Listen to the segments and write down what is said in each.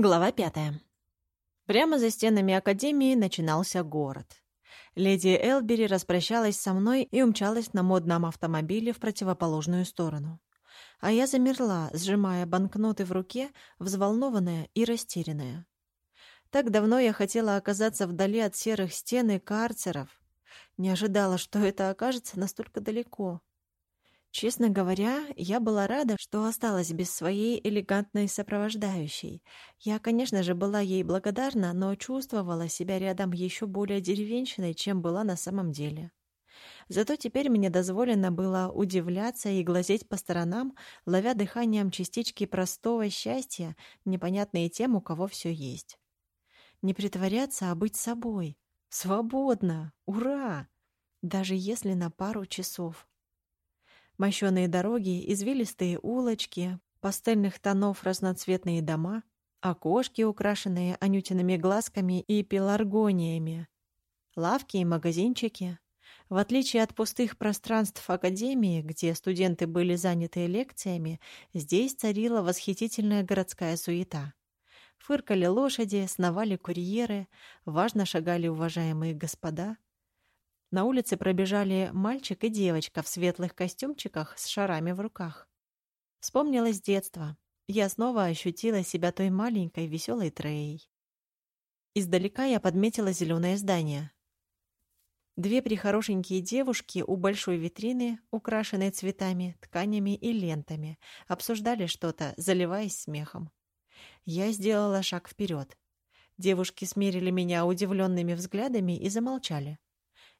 Глава пятая. Прямо за стенами Академии начинался город. Леди Элбери распрощалась со мной и умчалась на модном автомобиле в противоположную сторону. А я замерла, сжимая банкноты в руке, взволнованная и растерянная. Так давно я хотела оказаться вдали от серых стен и карцеров. Не ожидала, что это окажется настолько далеко. Честно говоря, я была рада, что осталась без своей элегантной сопровождающей. Я, конечно же, была ей благодарна, но чувствовала себя рядом еще более деревенщиной, чем была на самом деле. Зато теперь мне дозволено было удивляться и глазеть по сторонам, ловя дыханием частички простого счастья, непонятные тем, у кого все есть. Не притворяться, а быть собой. Свободно! Ура! Даже если на пару часов. Мощеные дороги, извилистые улочки, пастельных тонов разноцветные дома, окошки, украшенные анютиными глазками и пеларгониями, лавки и магазинчики. В отличие от пустых пространств Академии, где студенты были заняты лекциями, здесь царила восхитительная городская суета. Фыркали лошади, сновали курьеры, важно шагали уважаемые господа — на улице пробежали мальчик и девочка в светлых костюмчиках с шарами в руках. Вспомнилось детство. Я снова ощутила себя той маленькой веселой Треей. Издалека я подметила зеленое здание. Две прихорошенькие девушки у большой витрины, украшенной цветами, тканями и лентами, обсуждали что-то, заливаясь смехом. Я сделала шаг вперед. Девушки смерили меня удивленными взглядами и замолчали.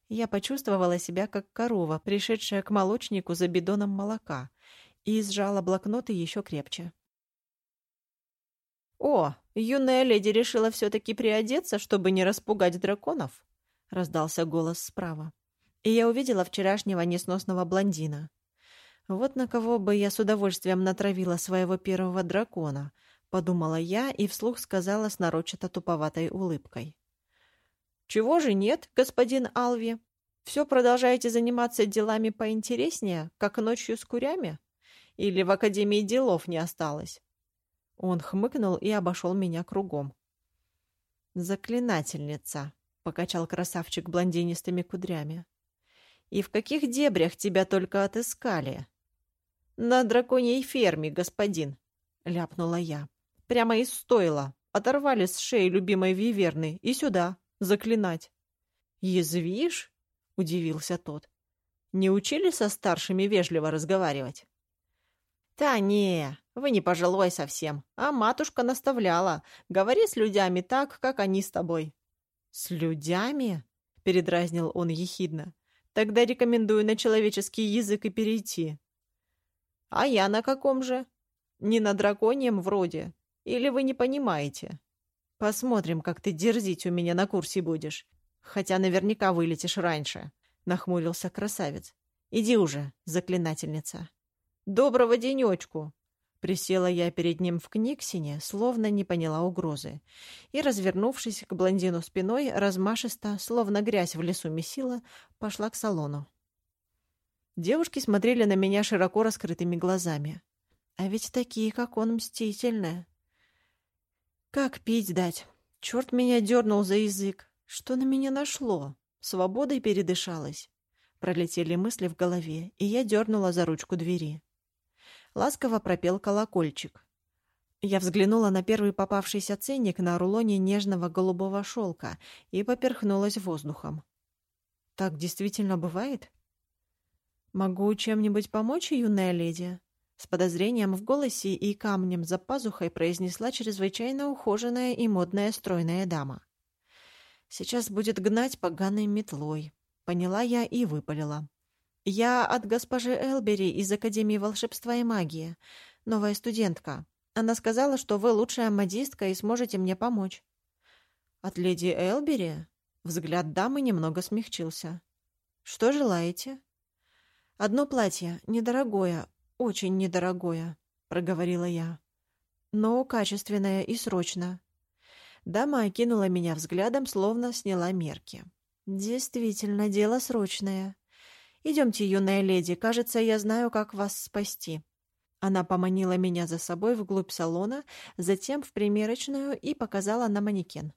Я почувствовала себя как корова, пришедшая к молочнику за бидоном молока, и сжала блокноты еще крепче. «О, юная леди решила все-таки приодеться, чтобы не распугать драконов?» — раздался голос справа. И я увидела вчерашнего несносного блондина. «Вот на кого бы я с удовольствием натравила своего первого дракона», — подумала я и вслух сказала с нарочито туповатой улыбкой. «Чего же нет, господин Алви? Все продолжаете заниматься делами поинтереснее, как ночью с курями? Или в Академии делов не осталось?» Он хмыкнул и обошел меня кругом. «Заклинательница», — покачал красавчик блондинистыми кудрями. «И в каких дебрях тебя только отыскали?» «На драконьей ферме, господин», — ляпнула я. «Прямо из стойла. Оторвали с шеи любимой виверны и сюда, заклинать. «Язвишь?» — удивился тот. «Не учили со старшими вежливо разговаривать?» «Да не, вы не пожилой совсем, а матушка наставляла. Говори с людьми так, как они с тобой». «С людьми?» — передразнил он ехидно. «Тогда рекомендую на человеческий язык и перейти». «А я на каком же?» «Не на драконьем вроде. Или вы не понимаете?» Посмотрим, как ты дерзить у меня на курсе будешь. Хотя наверняка вылетишь раньше», — нахмурился красавец. «Иди уже, заклинательница». «Доброго денечку!» Присела я перед ним в книгсине, словно не поняла угрозы, и, развернувшись к блондину спиной, размашисто, словно грязь в лесу месила, пошла к салону. Девушки смотрели на меня широко раскрытыми глазами. А ведь такие, как он, мстительные. Как пить дать? Черт меня дернул за язык. Что на меня нашло? Свободой передышалась. Пролетели мысли в голове, и я дернула за ручку двери. Ласково пропел колокольчик. Я взглянула на первый попавшийся ценник на рулоне нежного голубого шелка и поперхнулась воздухом. Так действительно бывает? Могу чем-нибудь помочь, юная леди? С подозрением в голосе и камнем за пазухой произнесла чрезвычайно ухоженная и модная стройная дама. «Сейчас будет гнать поганой метлой», — поняла я и выпалила. «Я от госпожи Элбери из Академии волшебства и магии, новая студентка. Она сказала, что вы лучшая модистка и сможете мне помочь». «От леди Элбери?» Взгляд дамы немного смягчился. «Что желаете?» «Одно платье, недорогое, очень недорогое», — проговорила я. «Но качественное и срочно». Дама окинула меня взглядом, словно сняла мерки. «Действительно, дело срочное. Идемте, юная леди, кажется, я знаю, как вас спасти». Она поманила меня за собой вглубь салона, затем в примерочную и показала на манекен.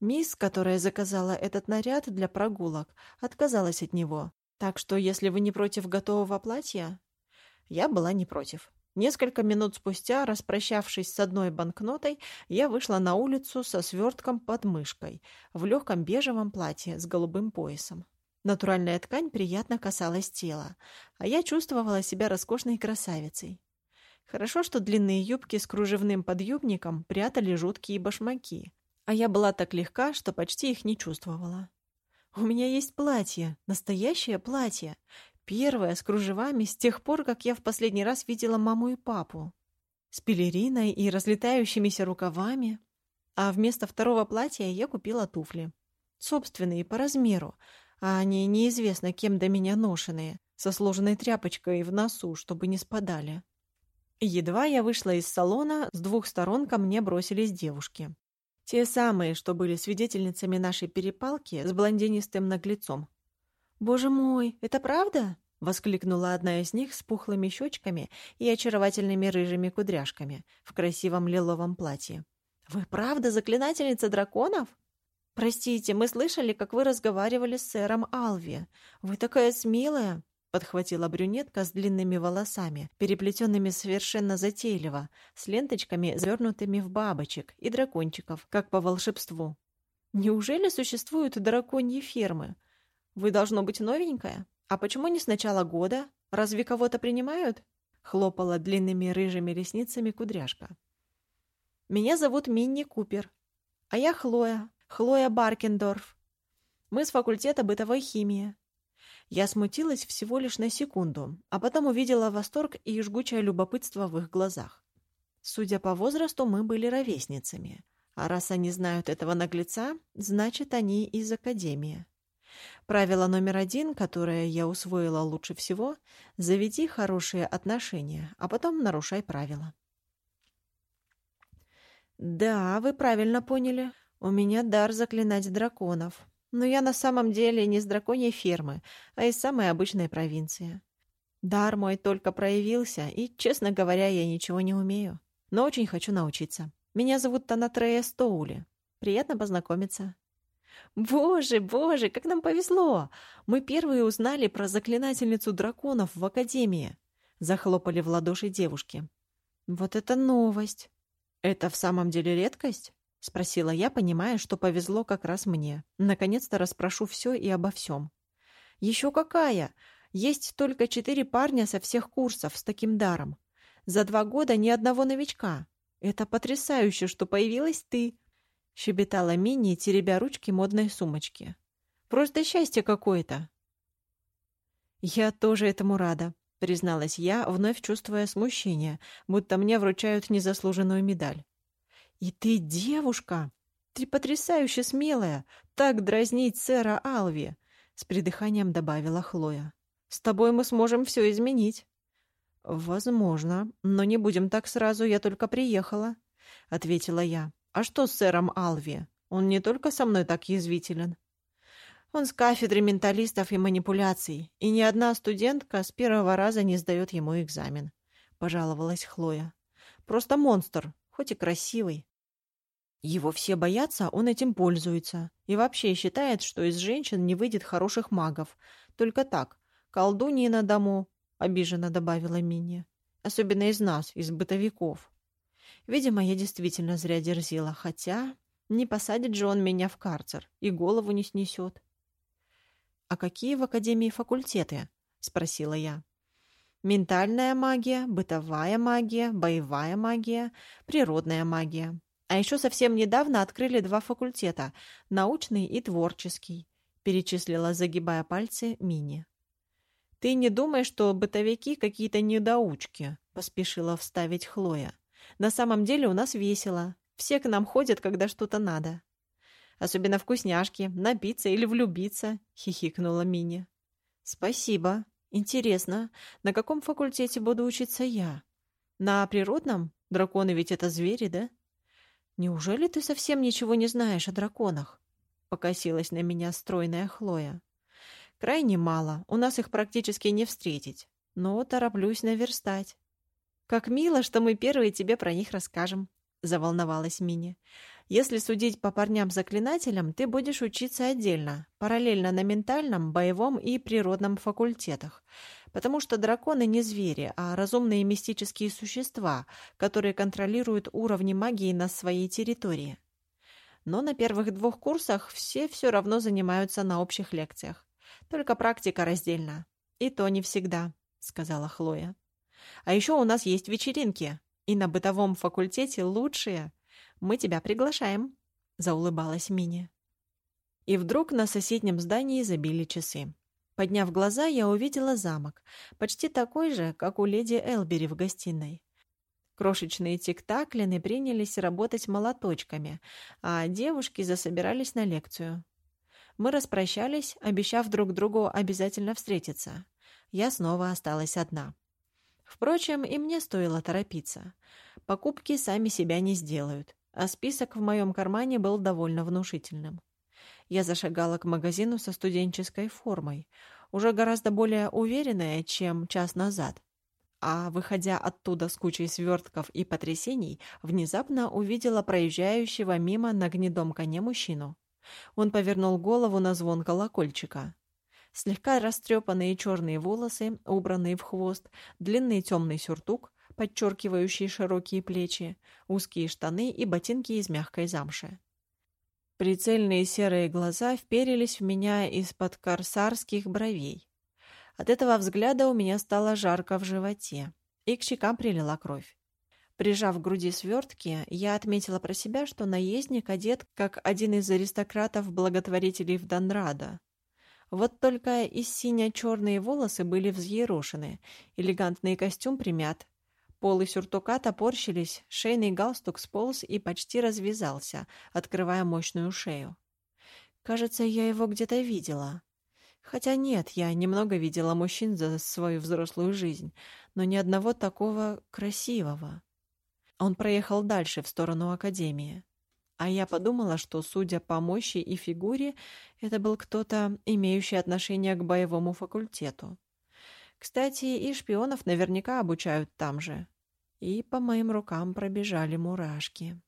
Мисс, которая заказала этот наряд для прогулок, отказалась от него. Так что, если вы не против готового платья... Я была не против. Несколько минут спустя, распрощавшись с одной банкнотой, я вышла на улицу со свертком под мышкой, в легком бежевом платье с голубым поясом. Натуральная ткань приятно касалась тела, а я чувствовала себя роскошной красавицей. Хорошо, что длинные юбки с кружевным подъюбником прятали жуткие башмаки, а я была так легка, что почти их не чувствовала. У меня есть платье, настоящее платье, Первое с кружевами с тех пор, как я в последний раз видела маму и папу. С пелериной и разлетающимися рукавами. А вместо второго платья я купила туфли. Собственные, по размеру, а они неизвестно кем до меня ношеные, со сложенной тряпочкой в носу, чтобы не спадали. Едва я вышла из салона, с двух сторон ко мне бросились девушки. Те самые, что были свидетельницами нашей перепалки с блондинистым наглецом. «Боже мой, это правда?» — воскликнула одна из них с пухлыми щечками и очаровательными рыжими кудряшками в красивом лиловом платье. «Вы правда заклинательница драконов?» «Простите, мы слышали, как вы разговаривали с сэром Алви. Вы такая смелая!» — подхватила брюнетка с длинными волосами, переплетенными совершенно затейливо, с ленточками, завернутыми в бабочек и дракончиков, как по волшебству. «Неужели существуют драконьи фермы? «Вы должно быть новенькая? А почему не с начала года? Разве кого-то принимают?» Хлопала длинными рыжими ресницами кудряшка. «Меня зовут Минни Купер. А я Хлоя, Хлоя Баркендорф. Мы с факультета бытовой химии». Я смутилась всего лишь на секунду, а потом увидела восторг и жгучее любопытство в их глазах. Судя по возрасту, мы были ровесницами. А раз они знают этого наглеца, значит, они из академии. Правило номер один, которое я усвоила лучше всего – заведи хорошие отношения, а потом нарушай правила. Да, вы правильно поняли. У меня дар заклинать драконов. Но я на самом деле не с драконьей фермы, а из самой обычной провинции. Дар мой только проявился, и, честно говоря, я ничего не умею. Но очень хочу научиться. Меня зовут Танатрея Стоули. Приятно познакомиться. «Боже, боже, как нам повезло! Мы первые узнали про заклинательницу драконов в Академии!» Захлопали в ладоши девушки. «Вот это новость!» «Это в самом деле редкость?» — спросила я, понимая, что повезло как раз мне. Наконец-то расспрошу все и обо всем. «Еще какая! Есть только четыре парня со всех курсов с таким даром. За два года ни одного новичка. Это потрясающе, что появилась ты!» — щебетала Минни, теребя ручки модной сумочки. «Просто счастье какое-то!» «Я тоже этому рада», — призналась я, вновь чувствуя смущение, будто мне вручают незаслуженную медаль. «И ты девушка! Ты потрясающе смелая! Так дразнить сэра Алви!» — с придыханием добавила Хлоя. «С тобой мы сможем все изменить». «Возможно, но не будем так сразу, я только приехала», — ответила я. А что с сэром Алви? Он не только со мной так язвителен. Он с кафедры менталистов и манипуляций, и ни одна студентка с первого раза не сдает ему экзамен», — пожаловалась Хлоя. «Просто монстр, хоть и красивый. Его все боятся, он этим пользуется. И вообще считает, что из женщин не выйдет хороших магов. Только так, колдуньи на дому», — обиженно добавила Минни. «Особенно из нас, из бытовиков». Видимо, я действительно зря дерзила, хотя не посадит же он меня в карцер и голову не снесет. «А какие в Академии факультеты?» — спросила я. «Ментальная магия, бытовая магия, боевая магия, природная магия. А еще совсем недавно открыли два факультета — научный и творческий», — перечислила, загибая пальцы, Мини. «Ты не думаешь, что бытовики какие-то недоучки?» — поспешила вставить Хлоя. На самом деле у нас весело. Все к нам ходят, когда что-то надо. Особенно вкусняшки, напиться или влюбиться, хихикнула Мини. Спасибо. Интересно, на каком факультете буду учиться я? На природном? Драконы ведь это звери, да? Неужели ты совсем ничего не знаешь о драконах? Покосилась на меня стройная Хлоя. Крайне мало, у нас их практически не встретить. Но тороплюсь наверстать. «Как мило, что мы первые тебе про них расскажем», — заволновалась Мини. «Если судить по парням-заклинателям, ты будешь учиться отдельно, параллельно на ментальном, боевом и природном факультетах, потому что драконы не звери, а разумные мистические существа, которые контролируют уровни магии на своей территории. Но на первых двух курсах все все равно занимаются на общих лекциях. Только практика раздельна. И то не всегда», — сказала Хлоя. «А еще у нас есть вечеринки, и на бытовом факультете лучшие. Мы тебя приглашаем», — заулыбалась Мини. И вдруг на соседнем здании забили часы. Подняв глаза, я увидела замок, почти такой же, как у леди Элбери в гостиной. Крошечные тиктаклины принялись работать молоточками, а девушки засобирались на лекцию. Мы распрощались, обещав друг другу обязательно встретиться. Я снова осталась одна. Впрочем, и мне стоило торопиться. Покупки сами себя не сделают, а список в моем кармане был довольно внушительным. Я зашагала к магазину со студенческой формой, уже гораздо более уверенная, чем час назад. А, выходя оттуда с кучей свертков и потрясений, внезапно увидела проезжающего мимо на гнедом коне мужчину. Он повернул голову на звон колокольчика. Слегка растрепанные черные волосы, убранные в хвост, длинный темный сюртук, подчеркивающий широкие плечи, узкие штаны и ботинки из мягкой замши. Прицельные серые глаза вперились в меня из-под корсарских бровей. От этого взгляда у меня стало жарко в животе, и к щекам прилила кровь. Прижав к груди свертки, я отметила про себя, что наездник одет, как один из аристократов-благотворителей в Донрадо. Вот только и сине-черные волосы были взъерошены, элегантный костюм примят, Полы сюртука топорщились, шейный галстук сполз и почти развязался, открывая мощную шею. Кажется, я его где-то видела. Хотя нет, я немного видела мужчин за свою взрослую жизнь, но ни одного такого красивого. Он проехал дальше, в сторону Академии. А я подумала, что, судя по мощи и фигуре, это был кто-то, имеющий отношение к боевому факультету. Кстати, и шпионов наверняка обучают там же и по моим рукам пробежали мурашки.